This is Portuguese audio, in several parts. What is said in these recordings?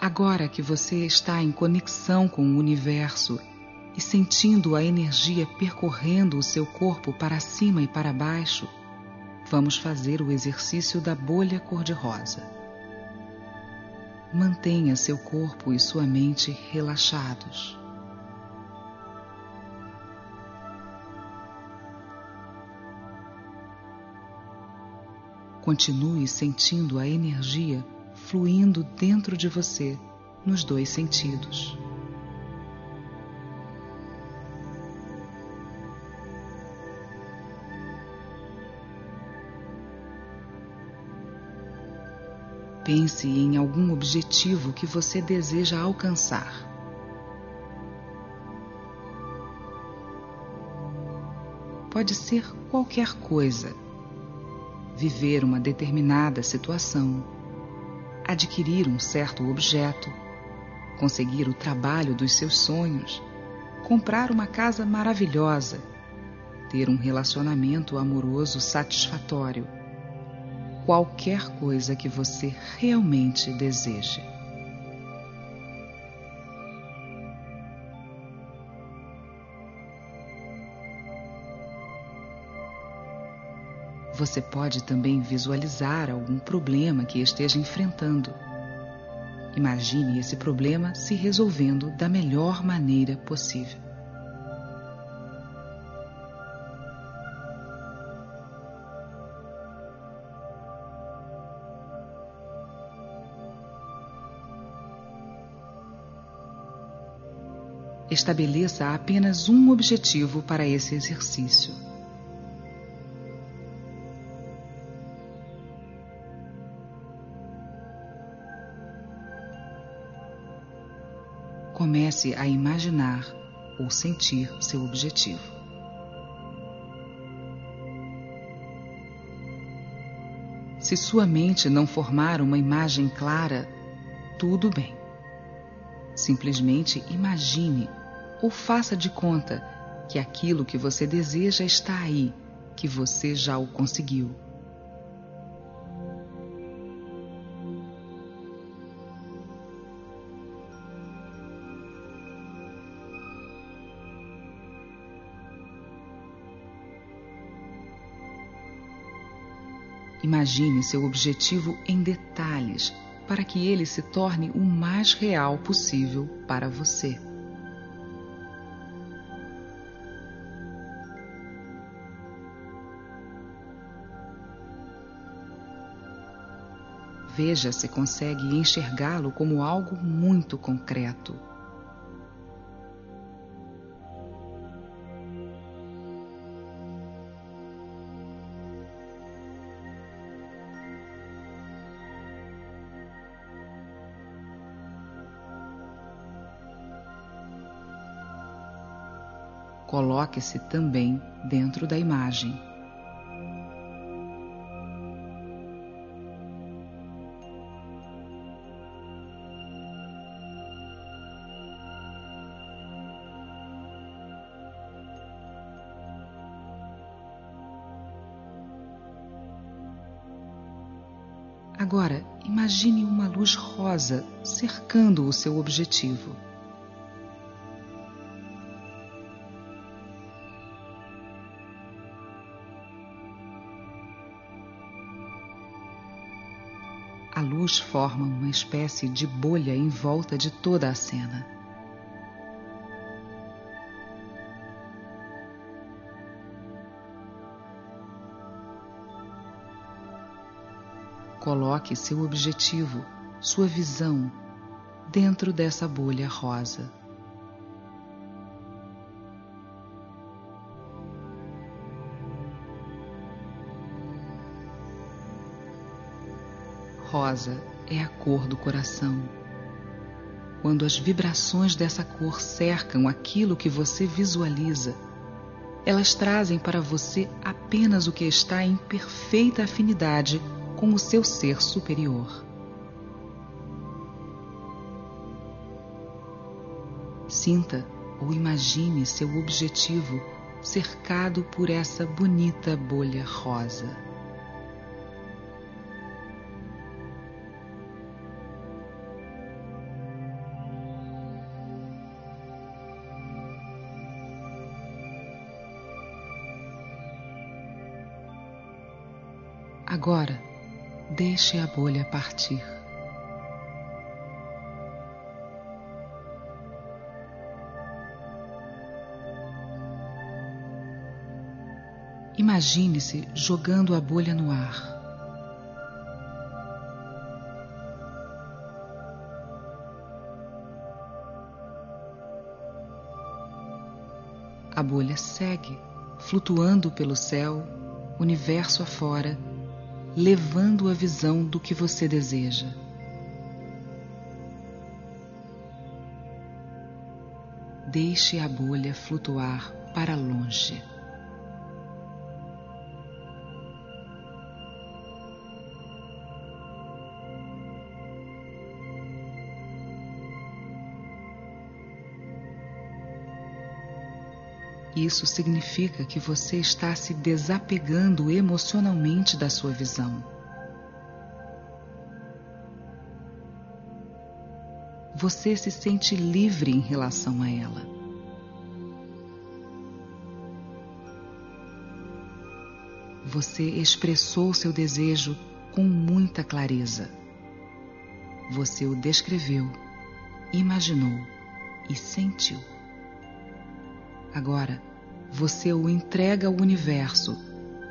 Agora que você está em conexão com o universo e sentindo a energia percorrendo o seu corpo para cima e para baixo, vamos fazer o exercício da bolha cor-de-rosa. Mantenha seu corpo e sua mente relaxados. Continue sentindo a energia fluindo dentro de você nos dois sentidos. Pense em algum objetivo que você deseja alcançar. Pode ser qualquer coisa viver uma determinada situação, adquirir um certo objeto, conseguir o trabalho dos seus sonhos, comprar uma casa maravilhosa, ter um relacionamento amoroso satisfatório. Qualquer coisa que você realmente deseje. Você pode também visualizar algum problema que esteja enfrentando. Imagine esse problema se resolvendo da melhor maneira possível. Estabeleça apenas um objetivo para esse exercício. Comece a imaginar ou sentir seu objetivo. Se sua mente não formar uma imagem clara, tudo bem. Simplesmente imagine ou faça de conta que aquilo que você deseja está aí, que você já o conseguiu. Imagine seu objetivo em detalhes para que ele se torne o mais real possível para você. Veja se consegue enxergá-lo como algo muito concreto. Coloque-se também dentro da imagem. Agora, imagine uma luz rosa cercando o seu objetivo. A luz forma uma espécie de bolha em volta de toda a cena. Coloque seu objetivo, sua visão, dentro dessa bolha rosa. Rosa é a cor do coração. Quando as vibrações dessa cor cercam aquilo que você visualiza, elas trazem para você apenas o que está em perfeita afinidade com o seu ser superior. Sinta ou imagine seu objetivo cercado por essa bonita bolha rosa. Agora, deixe a bolha partir. Imagine-se jogando a bolha no ar. A bolha segue, flutuando pelo céu, universo afora, levando a visão do que você deseja. Deixe a bolha flutuar para longe. Isso significa que você está se desapegando emocionalmente da sua visão. Você se sente livre em relação a ela. Você expressou seu desejo com muita clareza. Você o descreveu, imaginou e sentiu. Agora, você o entrega ao universo,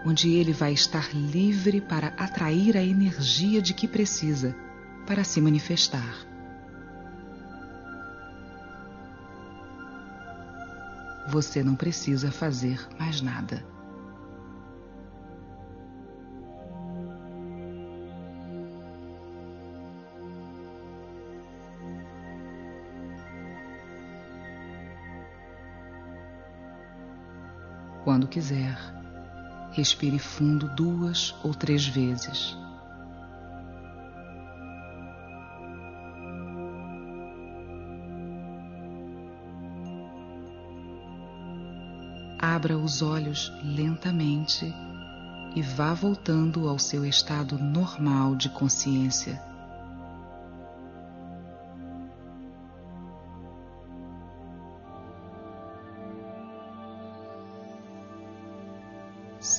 onde ele vai estar livre para atrair a energia de que precisa para se manifestar. Você não precisa fazer mais nada. Quando quiser, respire fundo duas ou três vezes. Abra os olhos lentamente e vá voltando ao seu estado normal de consciência.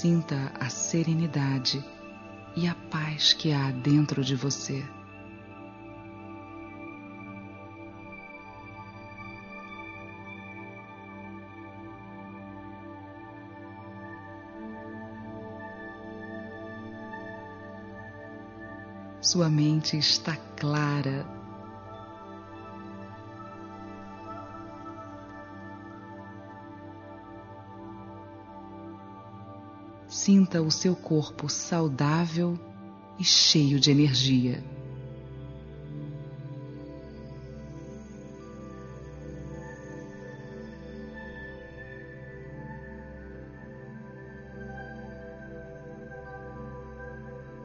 Sinta a serenidade e a paz que há dentro de você. Sua mente está clara Sinta o seu corpo saudável e cheio de energia.